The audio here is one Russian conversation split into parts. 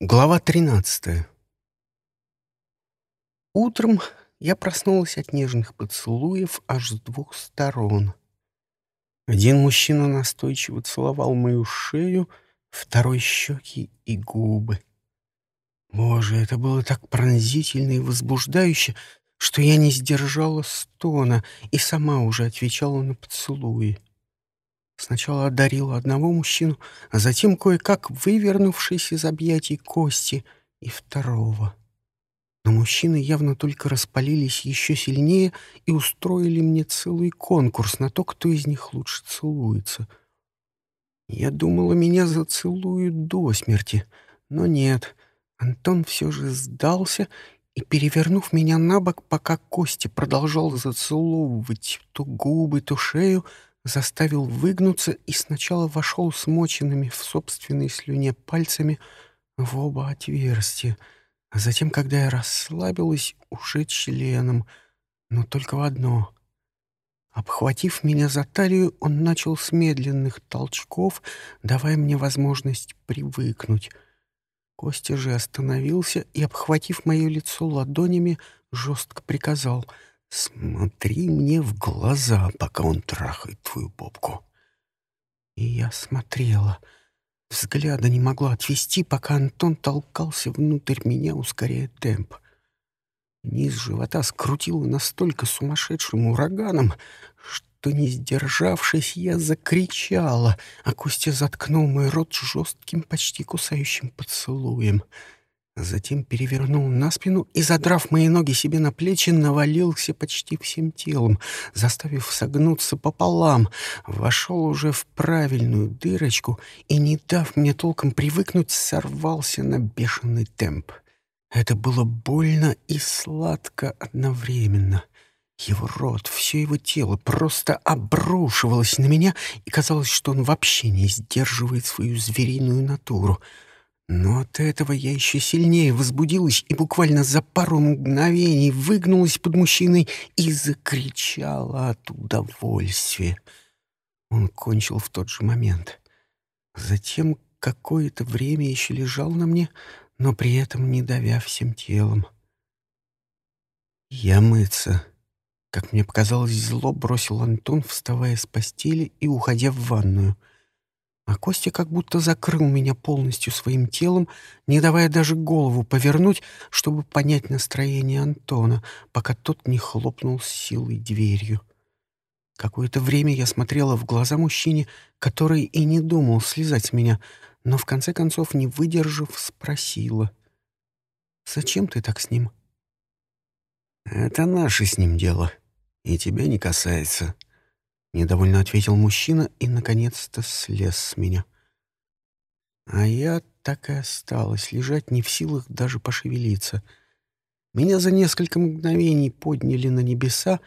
Глава 13 Утром я проснулась от нежных поцелуев аж с двух сторон. Один мужчина настойчиво целовал мою шею, второй — щеки и губы. Боже, это было так пронзительно и возбуждающе, что я не сдержала стона и сама уже отвечала на поцелуи. Сначала одарила одного мужчину, а затем кое-как вывернувшись из объятий кости и второго. Но мужчины явно только распалились еще сильнее и устроили мне целый конкурс на то, кто из них лучше целуется. Я думала, меня зацелуют до смерти, но нет. Антон все же сдался и, перевернув меня на бок, пока Костя продолжал зацеловывать то губы, то шею, заставил выгнуться и сначала вошел смоченными в собственной слюне пальцами в оба отверстия, а затем, когда я расслабилась, уже членом, но только в одно. Обхватив меня за талию, он начал с медленных толчков, давая мне возможность привыкнуть. Костя же остановился и, обхватив мое лицо ладонями, жестко приказал — Смотри мне в глаза, пока он трахает твою попку. И я смотрела. Взгляда не могла отвести, пока Антон толкался внутрь меня, ускоряя темп. Низ живота скрутило настолько сумасшедшим ураганом, что, не сдержавшись, я закричала, а Костя заткнул мой рот жестким, почти кусающим поцелуем — Затем перевернул на спину и, задрав мои ноги себе на плечи, навалился почти всем телом, заставив согнуться пополам, вошел уже в правильную дырочку и, не дав мне толком привыкнуть, сорвался на бешеный темп. Это было больно и сладко одновременно. Его рот, все его тело просто обрушивалось на меня, и казалось, что он вообще не сдерживает свою звериную натуру — но от этого я еще сильнее возбудилась и буквально за пару мгновений выгнулась под мужчиной и закричала от удовольствия. Он кончил в тот же момент. Затем какое-то время еще лежал на мне, но при этом не давя всем телом. «Я мыться», — как мне показалось, зло бросил Антон, вставая с постели и уходя в ванную — а Костя как будто закрыл меня полностью своим телом, не давая даже голову повернуть, чтобы понять настроение Антона, пока тот не хлопнул с силой дверью. Какое-то время я смотрела в глаза мужчине, который и не думал слезать с меня, но в конце концов, не выдержав, спросила. «Зачем ты так с ним?» «Это наше с ним дело, и тебя не касается», Недовольно ответил мужчина и, наконец-то, слез с меня. А я так и осталась лежать не в силах даже пошевелиться. Меня за несколько мгновений подняли на небеса,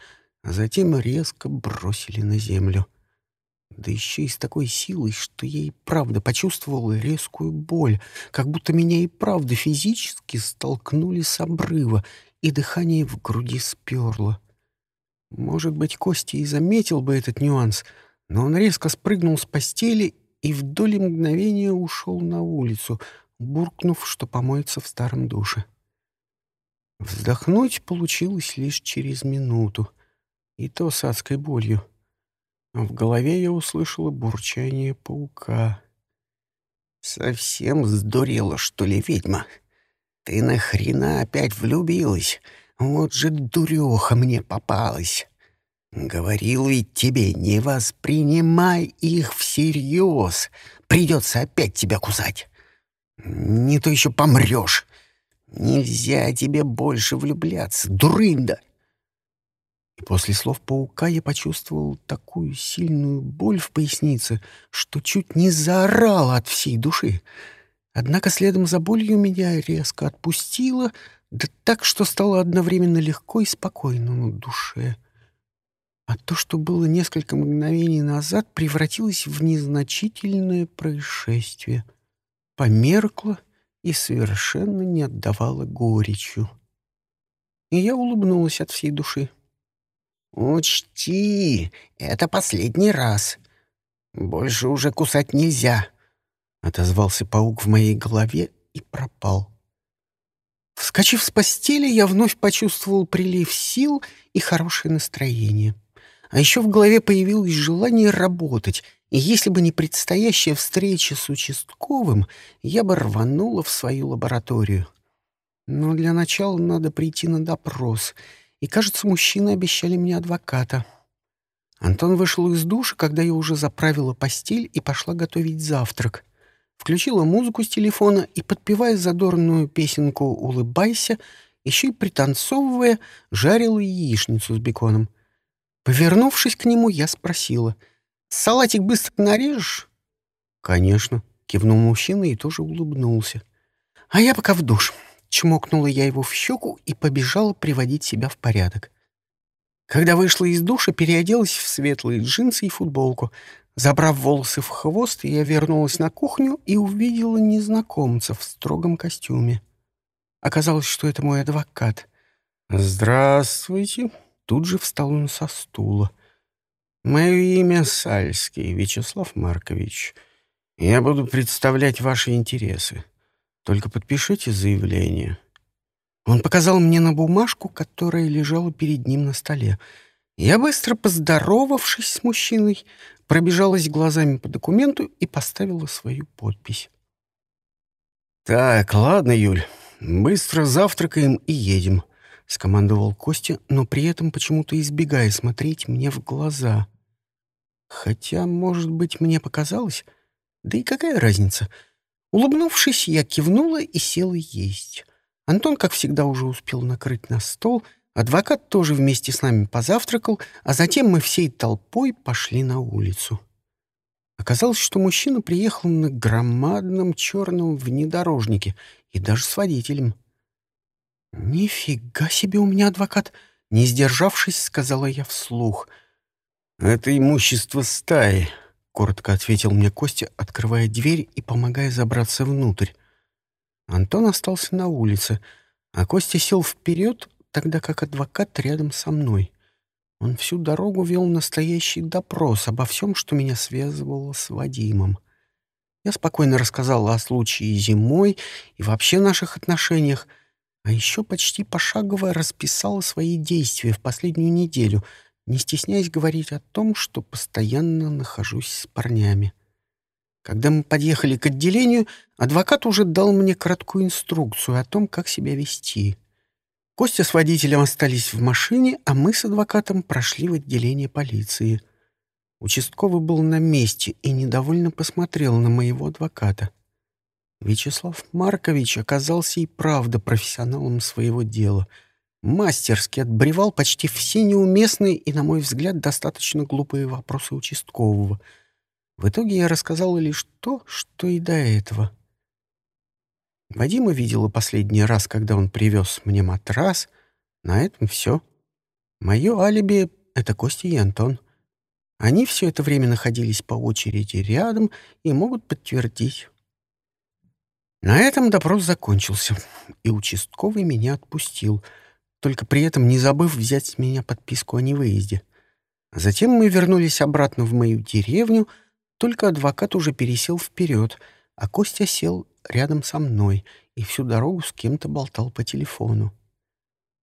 а затем резко бросили на землю. Да еще и с такой силой, что я и правда почувствовал резкую боль, как будто меня и правда физически столкнули с обрыва, и дыхание в груди сперло. Может быть, Костя и заметил бы этот нюанс, но он резко спрыгнул с постели и в доли мгновения ушел на улицу, буркнув, что помоется в старом душе. Вздохнуть получилось лишь через минуту, и то с адской болью. В голове я услышала бурчание паука. «Совсем сдурела, что ли, ведьма? Ты нахрена опять влюбилась?» Вот же дуреха мне попалась. Говорил ведь тебе, не воспринимай их всерьез. Придется опять тебя кусать. Не то еще помрешь. Нельзя тебе больше влюбляться, дурында. И после слов паука я почувствовал такую сильную боль в пояснице, что чуть не заорал от всей души. Однако следом за болью меня резко отпустило, да так, что стало одновременно легко и спокойно на душе. А то, что было несколько мгновений назад, превратилось в незначительное происшествие. Померкло и совершенно не отдавало горечью. И я улыбнулась от всей души. «Учти, это последний раз. Больше уже кусать нельзя», — отозвался паук в моей голове и пропал. Вскочив с постели, я вновь почувствовал прилив сил и хорошее настроение. А еще в голове появилось желание работать, и если бы не предстоящая встреча с участковым, я бы рванула в свою лабораторию. Но для начала надо прийти на допрос, и, кажется, мужчины обещали мне адвоката. Антон вышел из душа, когда я уже заправила постель и пошла готовить завтрак. Включила музыку с телефона и, подпевая задорную песенку «Улыбайся», еще и пританцовывая, жарила яичницу с беконом. Повернувшись к нему, я спросила, «Салатик быстро нарежешь?» «Конечно», — кивнул мужчина и тоже улыбнулся. «А я пока в душ». Чмокнула я его в щеку и побежала приводить себя в порядок. Когда вышла из душа, переоделась в светлые джинсы и футболку. Забрав волосы в хвост, я вернулась на кухню и увидела незнакомца в строгом костюме. Оказалось, что это мой адвокат. «Здравствуйте!» Тут же встал он со стула. «Мое имя Сальский, Вячеслав Маркович. Я буду представлять ваши интересы. Только подпишите заявление». Он показал мне на бумажку, которая лежала перед ним на столе. Я, быстро поздоровавшись с мужчиной, пробежалась глазами по документу и поставила свою подпись. «Так, ладно, Юль, быстро завтракаем и едем», — скомандовал Костя, но при этом почему-то избегая смотреть мне в глаза. Хотя, может быть, мне показалось, да и какая разница — Улыбнувшись, я кивнула и села есть. Антон, как всегда, уже успел накрыть на стол, адвокат тоже вместе с нами позавтракал, а затем мы всей толпой пошли на улицу. Оказалось, что мужчина приехал на громадном черном внедорожнике и даже с водителем. «Нифига себе у меня адвокат!» Не сдержавшись, сказала я вслух. «Это имущество стаи», — коротко ответил мне Костя, открывая дверь и помогая забраться внутрь. Антон остался на улице, а Костя сел вперед, тогда как адвокат рядом со мной. Он всю дорогу вел настоящий допрос обо всем, что меня связывало с Вадимом. Я спокойно рассказала о случае зимой и вообще наших отношениях, а еще почти пошагово расписала свои действия в последнюю неделю — не стесняясь говорить о том, что постоянно нахожусь с парнями. Когда мы подъехали к отделению, адвокат уже дал мне краткую инструкцию о том, как себя вести. Костя с водителем остались в машине, а мы с адвокатом прошли в отделение полиции. Участковый был на месте и недовольно посмотрел на моего адвоката. Вячеслав Маркович оказался и правда профессионалом своего дела — мастерски отбревал почти все неуместные и, на мой взгляд, достаточно глупые вопросы участкового. В итоге я рассказала лишь то, что и до этого. Вадима видела последний раз, когда он привез мне матрас. На этом все. Мое алиби — это Костя и Антон. Они все это время находились по очереди рядом и могут подтвердить. На этом допрос закончился, и участковый меня отпустил — только при этом не забыв взять с меня подписку о невыезде. Затем мы вернулись обратно в мою деревню, только адвокат уже пересел вперед, а Костя сел рядом со мной и всю дорогу с кем-то болтал по телефону.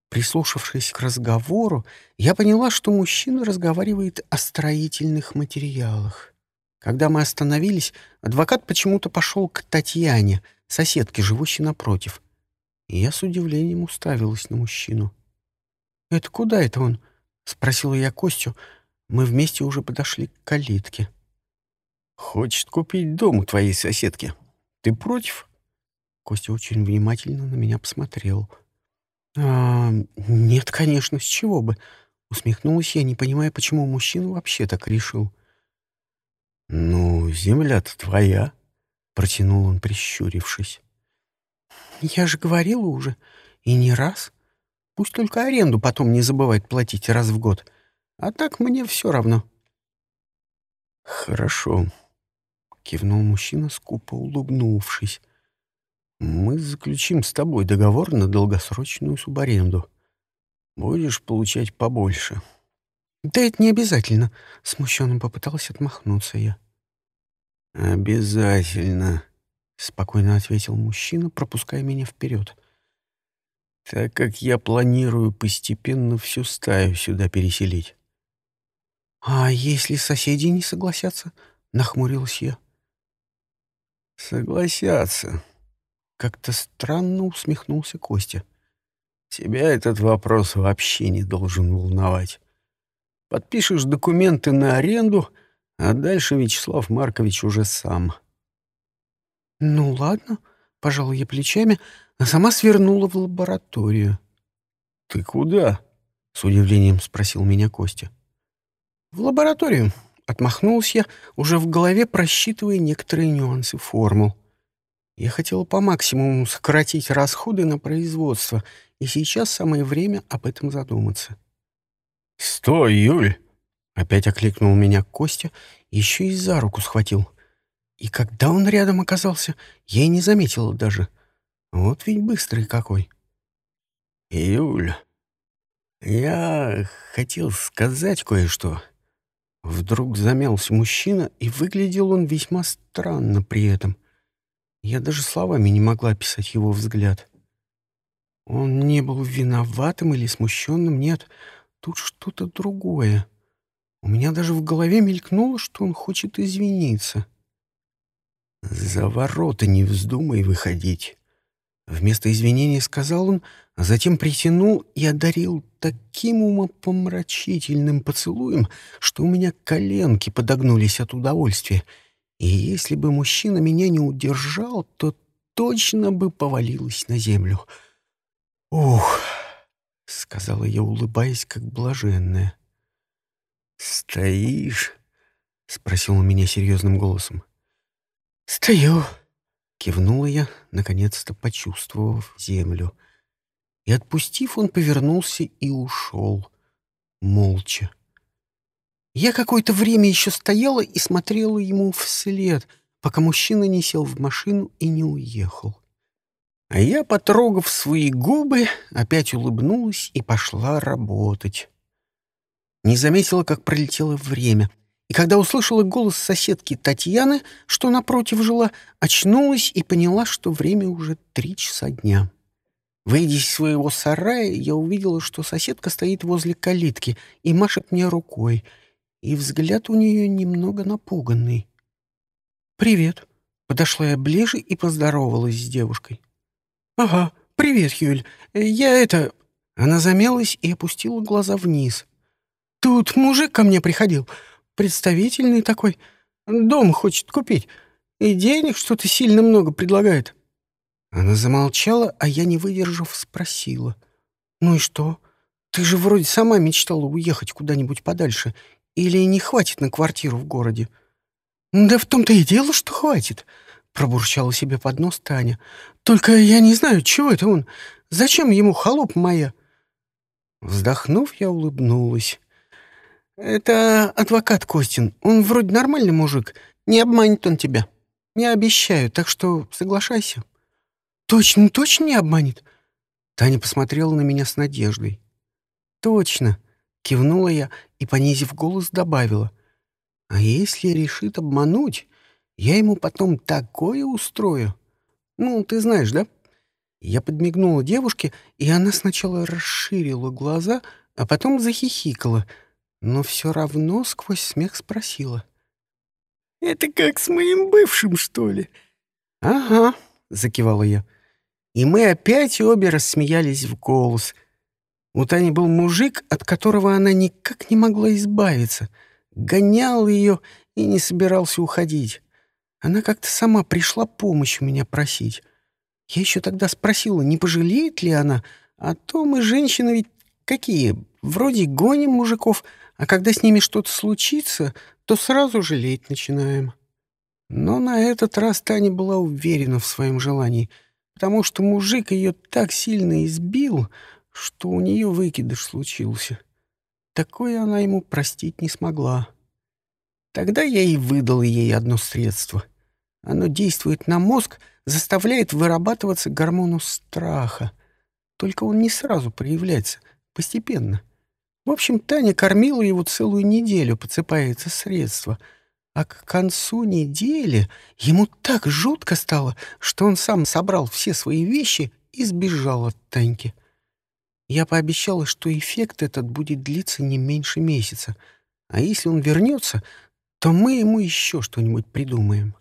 Прислушавшись к разговору, я поняла, что мужчина разговаривает о строительных материалах. Когда мы остановились, адвокат почему-то пошел к Татьяне, соседке, живущей напротив — и я с удивлением уставилась на мужчину. «Это куда это он?» — спросила я Костю. Мы вместе уже подошли к калитке. «Хочет купить дом у твоей соседки. Ты против?» Костя очень внимательно на меня посмотрел. «А, нет, конечно, с чего бы?» Усмехнулась я, не понимая, почему мужчина вообще так решил. «Ну, земля-то твоя», — протянул он, прищурившись. Я же говорила уже, и не раз. Пусть только аренду потом не забывает платить раз в год. А так мне все равно. Хорошо, кивнул мужчина, скупо улыбнувшись. Мы заключим с тобой договор на долгосрочную субаренду. Будешь получать побольше. Да это не обязательно, смущенно попыталась отмахнуться я. Обязательно, спокойно ответил мужчина, пропуская меня вперед. Так как я планирую постепенно всю стаю сюда переселить. А если соседи не согласятся? Нахмурилась я. Согласятся. Как-то странно усмехнулся Костя. Тебя этот вопрос вообще не должен волновать. Подпишешь документы на аренду, а дальше Вячеслав Маркович уже сам. Ну ладно, пожалуй, я плечами, а сама свернула в лабораторию. Ты куда? С удивлением спросил меня Костя. В лабораторию, отмахнулся я, уже в голове просчитывая некоторые нюансы формул. Я хотела по максимуму сократить расходы на производство, и сейчас самое время об этом задуматься. «Стой, Юль!» — опять окликнул меня Костя, еще и за руку схватил. И когда он рядом оказался, я и не заметила даже. Вот ведь быстрый какой. «Юль, я хотел сказать кое-что». Вдруг замялся мужчина, и выглядел он весьма странно при этом. Я даже словами не могла описать его взгляд. Он не был виноватым или смущенным, нет, тут что-то другое. У меня даже в голове мелькнуло, что он хочет извиниться. «За ворота не вздумай выходить», — вместо извинения сказал он, а затем притянул и одарил таким умопомрачительным поцелуем, что у меня коленки подогнулись от удовольствия — и если бы мужчина меня не удержал, то точно бы повалилась на землю. «Ух!» — сказала я, улыбаясь, как блаженная. «Стоишь?» — спросил он меня серьезным голосом. «Стою!» — кивнула я, наконец-то почувствовав землю. И, отпустив, он повернулся и ушел, молча. Я какое-то время еще стояла и смотрела ему вслед, пока мужчина не сел в машину и не уехал. А я, потрогав свои губы, опять улыбнулась и пошла работать. Не заметила, как пролетело время, и когда услышала голос соседки Татьяны, что напротив жила, очнулась и поняла, что время уже три часа дня. Выйдя из своего сарая, я увидела, что соседка стоит возле калитки и машет мне рукой — и взгляд у нее немного напуганный. «Привет!» — подошла я ближе и поздоровалась с девушкой. «Ага, привет, Юль. Я это...» Она замялась и опустила глаза вниз. «Тут мужик ко мне приходил, представительный такой, дом хочет купить, и денег что-то сильно много предлагает». Она замолчала, а я, не выдержав, спросила. «Ну и что? Ты же вроде сама мечтала уехать куда-нибудь подальше или не хватит на квартиру в городе? Да в том-то и дело, что хватит, пробурчала себе под нос Таня. Только я не знаю, чего это он? Зачем ему холоп моя? Вздохнув, я улыбнулась. Это адвокат Костин. Он вроде нормальный мужик. Не обманет он тебя. Не обещаю, так что соглашайся. Точно, точно не обманет. Таня посмотрела на меня с надеждой. Точно. Кивнула я и, понизив голос, добавила. «А если решит обмануть, я ему потом такое устрою. Ну, ты знаешь, да?» Я подмигнула девушке, и она сначала расширила глаза, а потом захихикала, но все равно сквозь смех спросила. «Это как с моим бывшим, что ли?» «Ага», — закивала я. И мы опять обе рассмеялись в голос — у Тани был мужик, от которого она никак не могла избавиться. Гонял ее и не собирался уходить. Она как-то сама пришла помощь у меня просить. Я еще тогда спросила, не пожалеет ли она, а то мы, женщины, ведь какие, вроде гоним мужиков, а когда с ними что-то случится, то сразу жалеть начинаем. Но на этот раз Таня была уверена в своем желании, потому что мужик ее так сильно избил, что у нее выкидыш случился. Такое она ему простить не смогла. Тогда я и выдал ей одно средство. Оно действует на мозг, заставляет вырабатываться гормону страха. Только он не сразу проявляется, постепенно. В общем, Таня кормила его целую неделю, подсыпая это средство. а к концу недели ему так жутко стало, что он сам собрал все свои вещи и сбежал от Таньки. Я пообещала, что эффект этот будет длиться не меньше месяца, а если он вернется, то мы ему еще что-нибудь придумаем.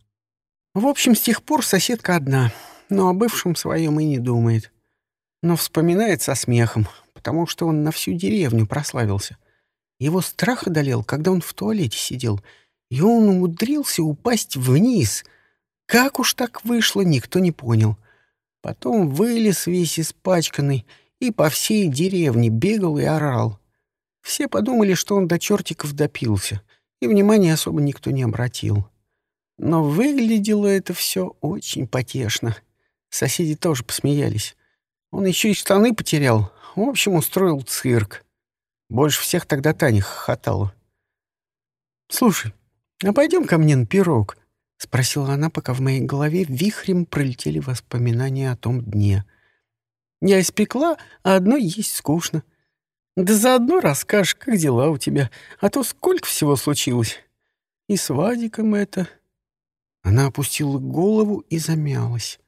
В общем, с тех пор соседка одна, но о бывшем своем и не думает. Но вспоминает со смехом, потому что он на всю деревню прославился. Его страх одолел, когда он в туалете сидел, и он умудрился упасть вниз. Как уж так вышло, никто не понял. Потом вылез весь испачканный и по всей деревне бегал и орал. Все подумали, что он до чертиков допился, и внимания особо никто не обратил. Но выглядело это все очень потешно. Соседи тоже посмеялись. Он еще и штаны потерял. В общем, устроил цирк. Больше всех тогда Таня хохотала. «Слушай, а пойдем ко мне на пирог?» — спросила она, пока в моей голове вихрем пролетели воспоминания о том дне. «Я испекла, а одной есть скучно. Да заодно расскажешь, как дела у тебя, а то сколько всего случилось. И с Вадиком это...» Она опустила голову и замялась.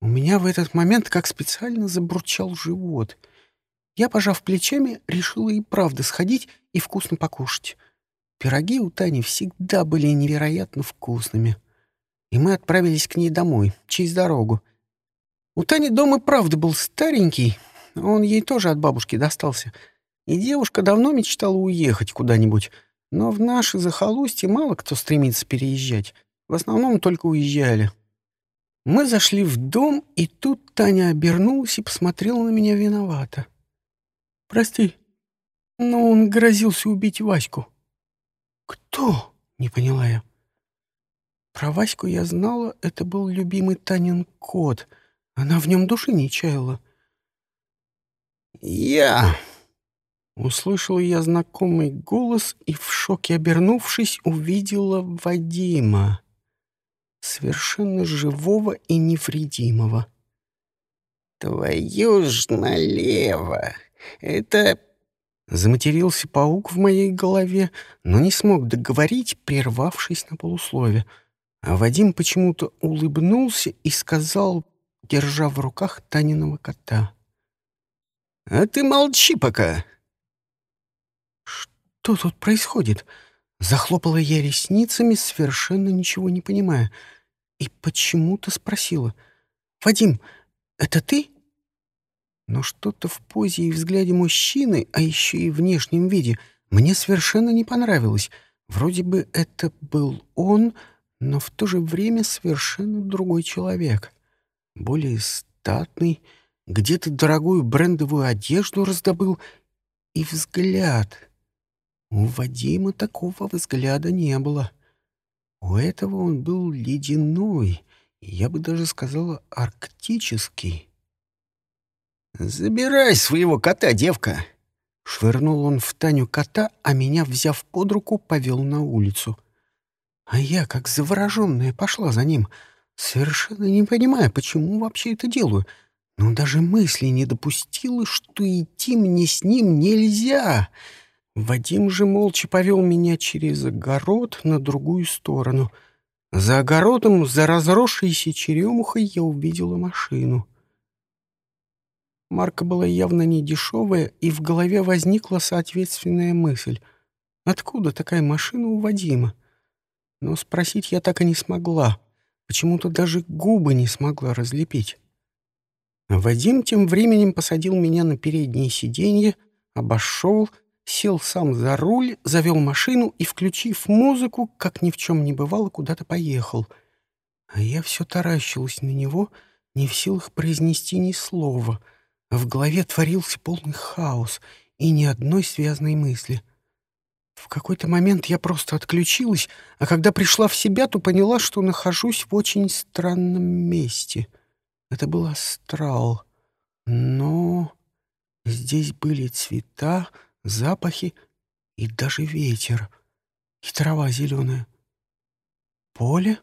У меня в этот момент как специально забурчал живот. Я, пожав плечами, решила и правда сходить и вкусно покушать. Пироги у Тани всегда были невероятно вкусными. И мы отправились к ней домой, через дорогу. У Тани дом и правда был старенький, он ей тоже от бабушки достался. И девушка давно мечтала уехать куда-нибудь, но в наши захолустье мало кто стремится переезжать. В основном только уезжали. Мы зашли в дом, и тут Таня обернулась и посмотрела на меня виновато. «Прости, но он грозился убить Ваську». «Кто?» — не поняла я. Про Ваську я знала, это был любимый Танин кот. Она в нем души не чаяла. «Я!» Услышала я знакомый голос и, в шоке обернувшись, увидела Вадима совершенно живого и невредимого. «Твою ж налево! Это...» Заматерился паук в моей голове, но не смог договорить, прервавшись на полуслове. А Вадим почему-то улыбнулся и сказал, держа в руках Таниного кота. «А ты молчи пока!» «Что тут происходит?» Захлопала я ресницами, совершенно ничего не понимая, и почему-то спросила. «Вадим, это ты?» Но что-то в позе и взгляде мужчины, а еще и внешнем виде, мне совершенно не понравилось. Вроде бы это был он, но в то же время совершенно другой человек. Более статный, где-то дорогую брендовую одежду раздобыл, и взгляд — у Вадима такого взгляда не было. У этого он был ледяной, я бы даже сказала, арктический. «Забирай своего кота, девка!» Швырнул он в Таню кота, а меня, взяв под руку, повел на улицу. А я, как завороженная, пошла за ним, совершенно не понимая, почему вообще это делаю. Но даже мысли не допустила, что идти мне с ним нельзя — Вадим же молча повел меня через огород на другую сторону. За огородом, за разросшейся черемухой, я увидела машину. Марка была явно не дешевая, и в голове возникла соответственная мысль. Откуда такая машина у Вадима? Но спросить я так и не смогла. Почему-то даже губы не смогла разлепить. Вадим тем временем посадил меня на переднее сиденье, обошел — сел сам за руль, завел машину и, включив музыку, как ни в чем не бывало, куда-то поехал. А я все таращилась на него, не в силах произнести ни слова. В голове творился полный хаос и ни одной связанной мысли. В какой-то момент я просто отключилась, а когда пришла в себя, то поняла, что нахожусь в очень странном месте. Это был астрал. Но здесь были цвета, запахи и даже ветер, и трава зеленая. Поле?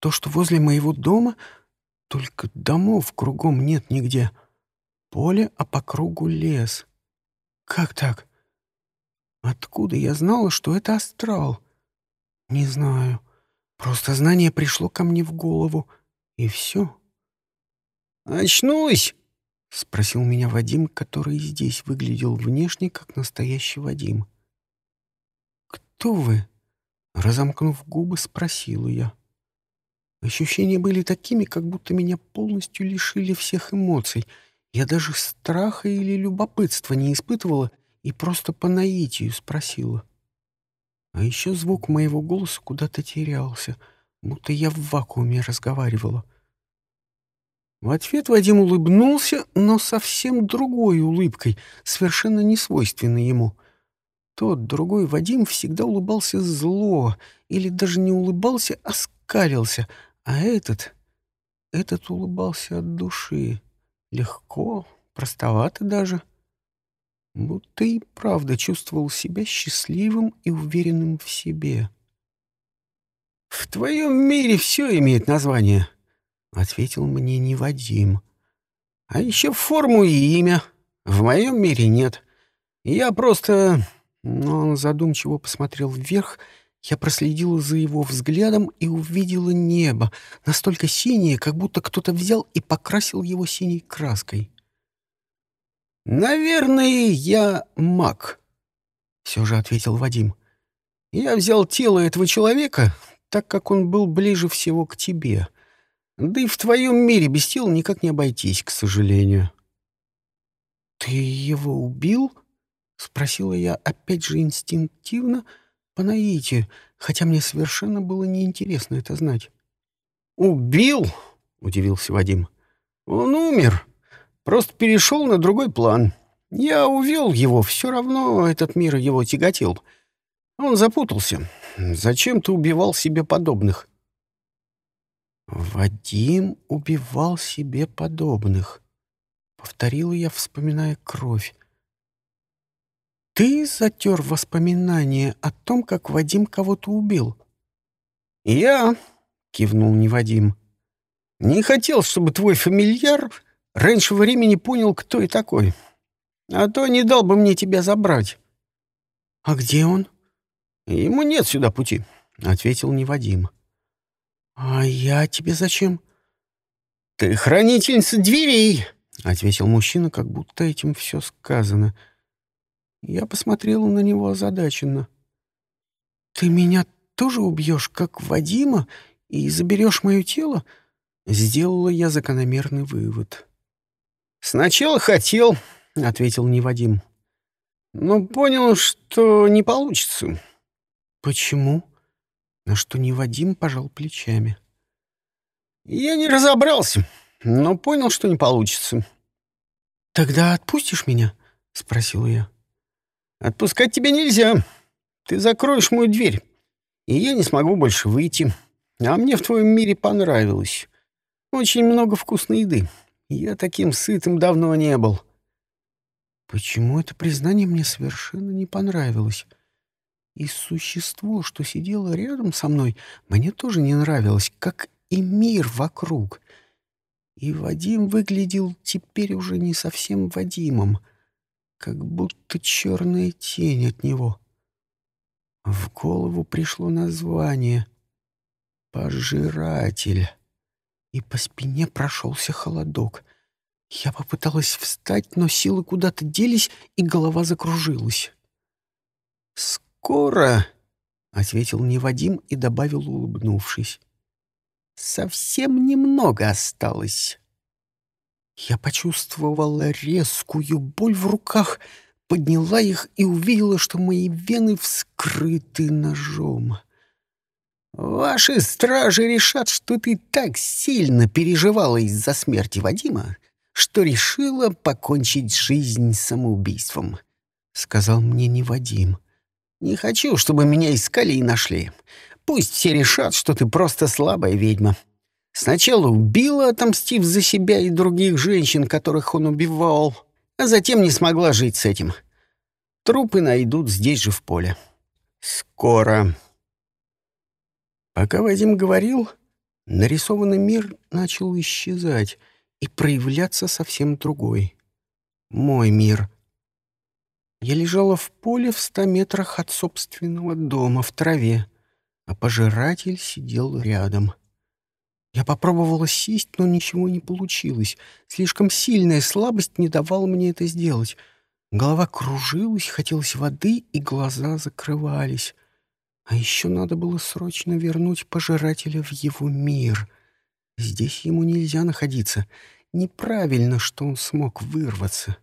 То, что возле моего дома, только домов кругом нет нигде. Поле, а по кругу лес. Как так? Откуда я знала, что это астрал? Не знаю. Просто знание пришло ко мне в голову, и все. «Очнулась?» — спросил меня Вадим, который здесь выглядел внешне, как настоящий Вадим. «Кто вы?» — разомкнув губы, спросила я. Ощущения были такими, как будто меня полностью лишили всех эмоций. Я даже страха или любопытства не испытывала и просто по наитию спросила. А еще звук моего голоса куда-то терялся, будто я в вакууме разговаривала. В ответ Вадим улыбнулся, но совсем другой улыбкой, совершенно не свойственной ему. Тот другой Вадим всегда улыбался зло, или даже не улыбался, а скалился, а этот... Этот улыбался от души. Легко, простовато даже. Будто и правда чувствовал себя счастливым и уверенным в себе. «В твоем мире все имеет название», — ответил мне не Вадим. «А еще форму и имя. В моем мире нет. Я просто...» Но он задумчиво посмотрел вверх я проследила за его взглядом и увидела небо, настолько синее, как будто кто-то взял и покрасил его синей краской. «Наверное, я маг», — все же ответил Вадим. «Я взял тело этого человека, так как он был ближе всего к тебе. Да и в твоем мире без тела никак не обойтись, к сожалению». «Ты его убил?» — спросила я опять же инстинктивно — по наитию, хотя мне совершенно было неинтересно это знать. «Убил?» — удивился Вадим. «Он умер. Просто перешел на другой план. Я увел его, все равно этот мир его тяготил. Он запутался. Зачем ты убивал себе подобных?» «Вадим убивал себе подобных», — повторила я, вспоминая кровь. Ты затер воспоминания о том, как Вадим кого-то убил? Я, кивнул не Вадим. Не хотел, чтобы твой фамильяр раньше времени понял, кто и такой. А то не дал бы мне тебя забрать. А где он? Ему нет сюда пути, ответил не Вадим. А я тебе зачем? Ты хранительница дверей, ответил мужчина, как будто этим все сказано. — я посмотрела на него озадаченно. «Ты меня тоже убьешь, как Вадима, и заберешь мое тело?» Сделала я закономерный вывод. «Сначала хотел», — ответил не Вадим. «Но понял, что не получится». «Почему?» На что не Вадим пожал плечами. «Я не разобрался, но понял, что не получится». «Тогда отпустишь меня?» — спросила я. Отпускать тебя нельзя. Ты закроешь мою дверь, и я не смогу больше выйти. А мне в твоем мире понравилось. Очень много вкусной еды. Я таким сытым давно не был. Почему это признание мне совершенно не понравилось? И существо, что сидело рядом со мной, мне тоже не нравилось, как и мир вокруг. И Вадим выглядел теперь уже не совсем Вадимом — как будто черная тень от него. В голову пришло название «Пожиратель», и по спине прошелся холодок. Я попыталась встать, но силы куда-то делись, и голова закружилась. «Скоро», — ответил Невадим и добавил, улыбнувшись. «Совсем немного осталось». Я почувствовала резкую боль в руках, подняла их и увидела, что мои вены вскрыты ножом. «Ваши стражи решат, что ты так сильно переживала из-за смерти Вадима, что решила покончить жизнь самоубийством», — сказал мне не Вадим. «Не хочу, чтобы меня искали и нашли. Пусть все решат, что ты просто слабая ведьма. Сначала убила, отомстив за себя и других женщин, которых он убивал, а затем не смогла жить с этим. Трупы найдут здесь же в поле. Скоро. Пока Вадим говорил, нарисованный мир начал исчезать и проявляться совсем другой. Мой мир. Я лежала в поле в ста метрах от собственного дома в траве. а пожиратель сидел рядом. Я попробовала сесть, но ничего не получилось. Слишком сильная слабость не давала мне это сделать. Голова кружилась, хотелось воды, и глаза закрывались. А еще надо было срочно вернуть пожирателя в его мир. Здесь ему нельзя находиться. Неправильно, что он смог вырваться.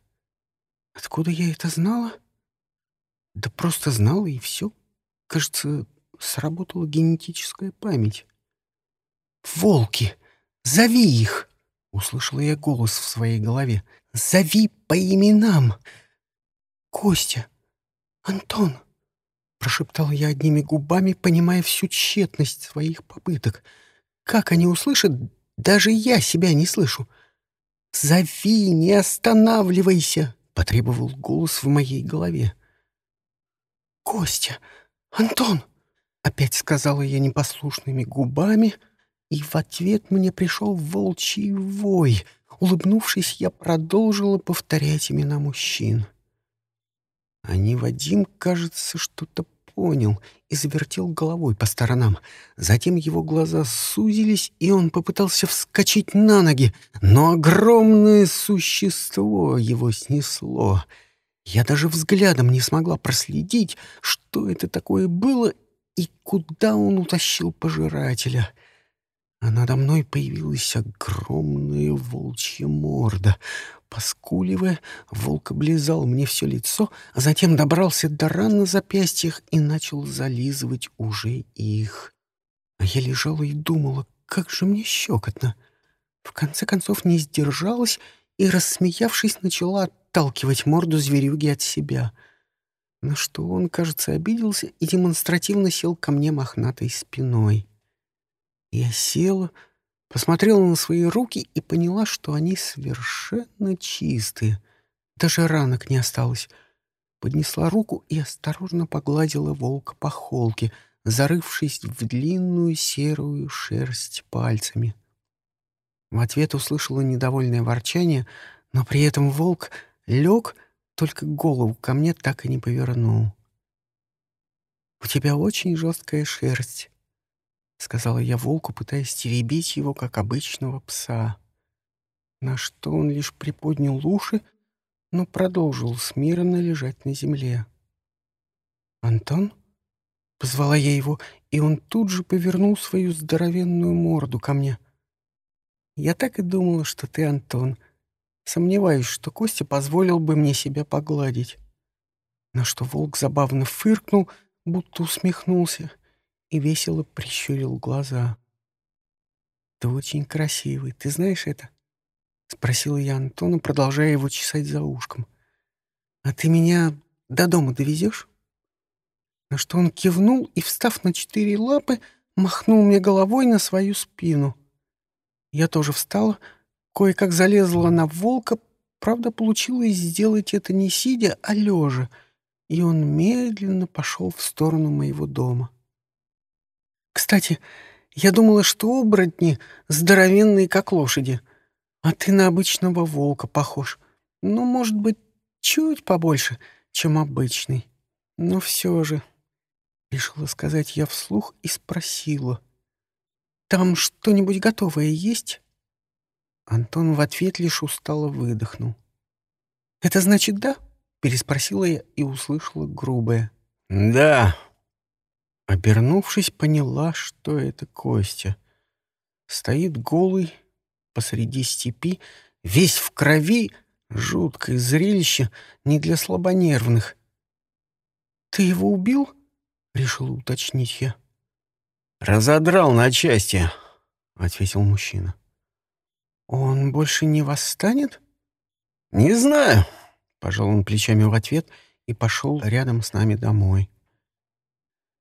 Откуда я это знала? Да просто знала, и все. Кажется, сработала генетическая память. «Волки! Зови их!» — услышала я голос в своей голове. «Зови по именам!» «Костя! Антон!» — прошептала я одними губами, понимая всю тщетность своих попыток. «Как они услышат? Даже я себя не слышу!» «Зови, не останавливайся!» — потребовал голос в моей голове. «Костя! Антон!» — опять сказала я непослушными губами, и в ответ мне пришел волчий вой. Улыбнувшись, я продолжила повторять имена мужчин. А Вадим, кажется, что-то понял и завертел головой по сторонам. Затем его глаза сузились, и он попытался вскочить на ноги, но огромное существо его снесло. Я даже взглядом не смогла проследить, что это такое было и куда он утащил пожирателя — а надо мной появилась огромная волчья морда. Поскуливая, волк облизал мне все лицо, а затем добрался до ран на запястьях и начал зализывать уже их. А я лежала и думала, как же мне щекотно. В конце концов не сдержалась и, рассмеявшись, начала отталкивать морду зверюги от себя. На что он, кажется, обиделся и демонстративно сел ко мне мохнатой спиной. Я села, посмотрела на свои руки и поняла, что они совершенно чистые. Даже ранок не осталось. Поднесла руку и осторожно погладила волка по холке, зарывшись в длинную серую шерсть пальцами. В ответ услышала недовольное ворчание, но при этом волк лег, только голову ко мне так и не повернул. «У тебя очень жесткая шерсть», — сказала я волку, пытаясь теребить его, как обычного пса. На что он лишь приподнял уши, но продолжил смиренно лежать на земле. «Антон?» — позвала я его, и он тут же повернул свою здоровенную морду ко мне. «Я так и думала, что ты Антон. Сомневаюсь, что Костя позволил бы мне себя погладить». На что волк забавно фыркнул, будто усмехнулся — и весело прищурил глаза. «Ты очень красивый, ты знаешь это?» — спросила я Антона, продолжая его чесать за ушком. «А ты меня до дома довезешь?» На что он кивнул и, встав на четыре лапы, махнул мне головой на свою спину. Я тоже встала, кое-как залезла на волка, правда, получилось сделать это не сидя, а лежа, и он медленно пошел в сторону моего дома. Кстати, я думала, что оборотни здоровенные, как лошади, а ты на обычного волка похож. Ну, может быть, чуть побольше, чем обычный. Но все же, — решила сказать я вслух и спросила. «Там что-нибудь готовое есть?» Антон в ответ лишь устало выдохнул. «Это значит да?» — переспросила я и услышала грубое. «Да». Обернувшись, поняла, что это Костя. Стоит голый посреди степи, весь в крови, жуткое зрелище не для слабонервных. «Ты его убил?» — решил уточнить я. «Разодрал на части», — ответил мужчина. «Он больше не восстанет?» «Не знаю», — пожал он плечами в ответ и пошел рядом с нами домой.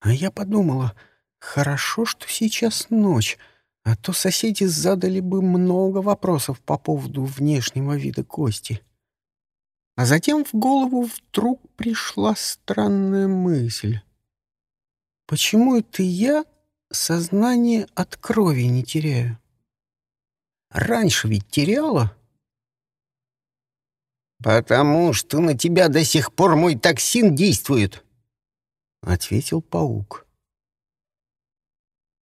А я подумала, хорошо, что сейчас ночь, а то соседи задали бы много вопросов по поводу внешнего вида кости. А затем в голову вдруг пришла странная мысль. Почему это я сознание от крови не теряю? Раньше ведь теряла. «Потому что на тебя до сих пор мой токсин действует», — ответил паук.